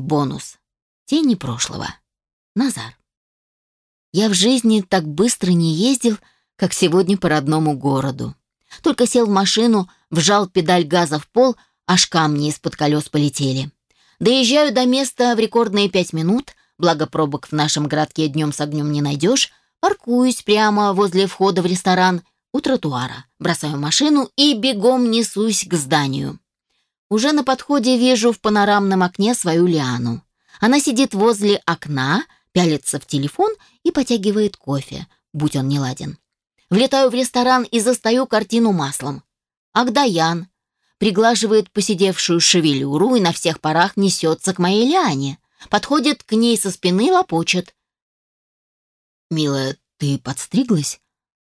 Бонус. Тени прошлого. Назар. Я в жизни так быстро не ездил, как сегодня по родному городу. Только сел в машину, вжал педаль газа в пол, аж камни из-под колес полетели. Доезжаю до места в рекордные пять минут, благо пробок в нашем городке днем с огнем не найдешь, паркуюсь прямо возле входа в ресторан у тротуара, бросаю машину и бегом несусь к зданию. Уже на подходе вижу в панорамном окне свою Лиану. Она сидит возле окна, пялится в телефон и потягивает кофе, будь он не ладен. Влетаю в ресторан и застаю картину маслом. Агдаян приглаживает посидевшую шевелюру и на всех парах несется к моей Лиане. Подходит к ней со спины, лопочет. «Милая, ты подстриглась?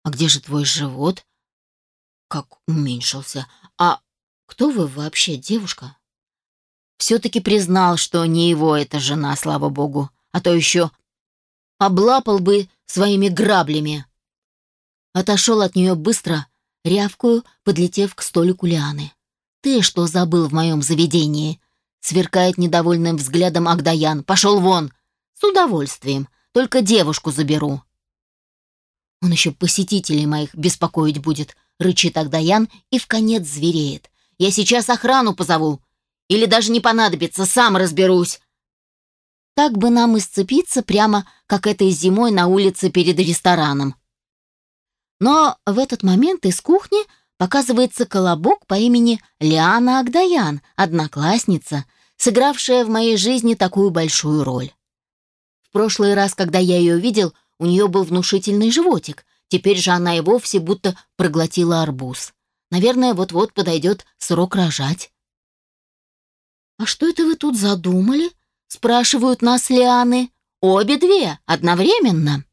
А где же твой живот?» «Как уменьшился. А кто вы вообще, девушка?» Все-таки признал, что не его эта жена, слава богу, а то еще облапал бы своими граблями. Отошел от нее быстро, рявкую, подлетев к столику Лианы. «Ты что забыл в моем заведении?» Сверкает недовольным взглядом Агдаян. «Пошел вон!» «С удовольствием. Только девушку заберу». «Он еще посетителей моих беспокоить будет», — рычит Агдаян и в конец звереет. Я сейчас охрану позову. Или даже не понадобится, сам разберусь. Так бы нам и сцепиться прямо, как этой зимой на улице перед рестораном. Но в этот момент из кухни показывается колобок по имени Лиана Агдаян, одноклассница, сыгравшая в моей жизни такую большую роль. В прошлый раз, когда я ее видел, у нее был внушительный животик, теперь же она и вовсе будто проглотила арбуз. Наверное, вот-вот подойдет срок рожать. «А что это вы тут задумали?» — спрашивают нас Лианы. «Обе две, одновременно».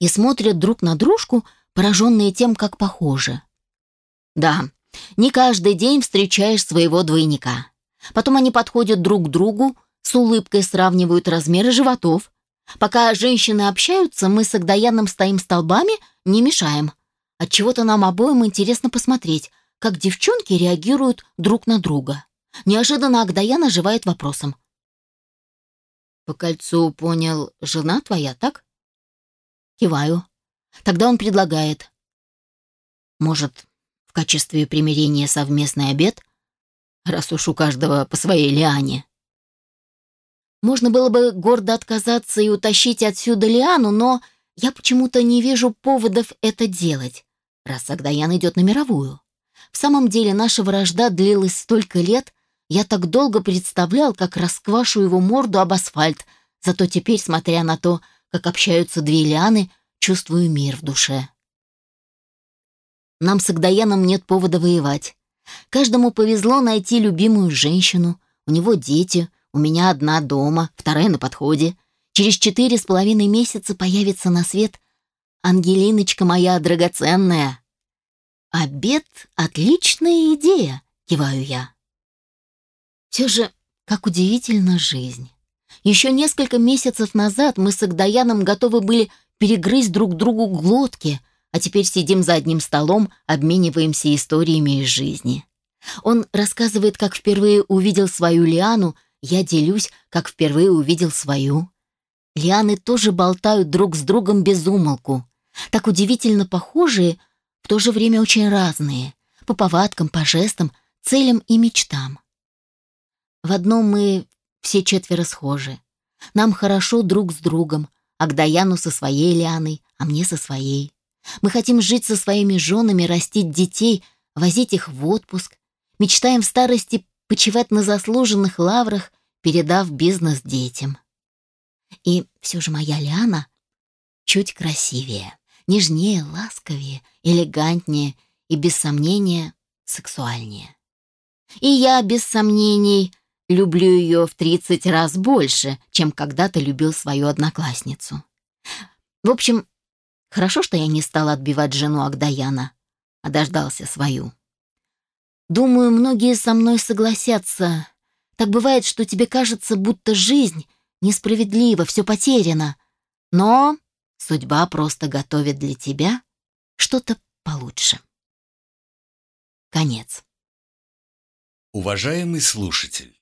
И смотрят друг на дружку, пораженные тем, как похожи. Да, не каждый день встречаешь своего двойника. Потом они подходят друг к другу, с улыбкой сравнивают размеры животов. Пока женщины общаются, мы с Агдаяном стоим столбами, не мешаем. От чего то нам обоим интересно посмотреть, как девчонки реагируют друг на друга. Неожиданно Агдаян оживает вопросом. «По кольцу понял, жена твоя, так?» Киваю. Тогда он предлагает. «Может, в качестве примирения совместный обед, раз уж у каждого по своей лиане?» Можно было бы гордо отказаться и утащить отсюда лиану, но я почему-то не вижу поводов это делать раз Агдаян идет на мировую. В самом деле наша вражда длилась столько лет, я так долго представлял, как расквашу его морду об асфальт, зато теперь, смотря на то, как общаются две лианы, чувствую мир в душе. Нам с Агдаяном нет повода воевать. Каждому повезло найти любимую женщину, у него дети, у меня одна дома, вторая на подходе. Через четыре с половиной месяца появится на свет Ангелиночка моя драгоценная. Обед — отличная идея, киваю я. Все же, как удивительна жизнь. Еще несколько месяцев назад мы с Агдаяном готовы были перегрызть друг другу глотки, а теперь сидим за одним столом, обмениваемся историями из жизни. Он рассказывает, как впервые увидел свою Лиану, я делюсь, как впервые увидел свою. Лианы тоже болтают друг с другом без умолку так удивительно похожие, в то же время очень разные, по повадкам, по жестам, целям и мечтам. В одном мы все четверо схожи. Нам хорошо друг с другом, а к Даяну со своей Лианой, а мне со своей. Мы хотим жить со своими женами, растить детей, возить их в отпуск. Мечтаем в старости почивать на заслуженных лаврах, передав бизнес детям. И все же моя Лиана чуть красивее нежнее, ласковее, элегантнее и, без сомнения, сексуальнее. И я, без сомнений, люблю ее в 30 раз больше, чем когда-то любил свою одноклассницу. В общем, хорошо, что я не стал отбивать жену Агдаяна, а дождался свою. Думаю, многие со мной согласятся. Так бывает, что тебе кажется, будто жизнь несправедлива, все потеряно. Но Судьба просто готовит для тебя что-то получше. Конец. Уважаемый слушатель!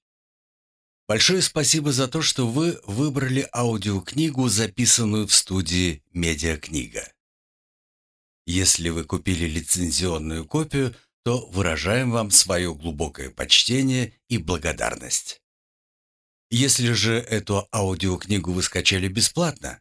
Большое спасибо за то, что вы выбрали аудиокнигу, записанную в студии «Медиакнига». Если вы купили лицензионную копию, то выражаем вам свое глубокое почтение и благодарность. Если же эту аудиокнигу вы скачали бесплатно,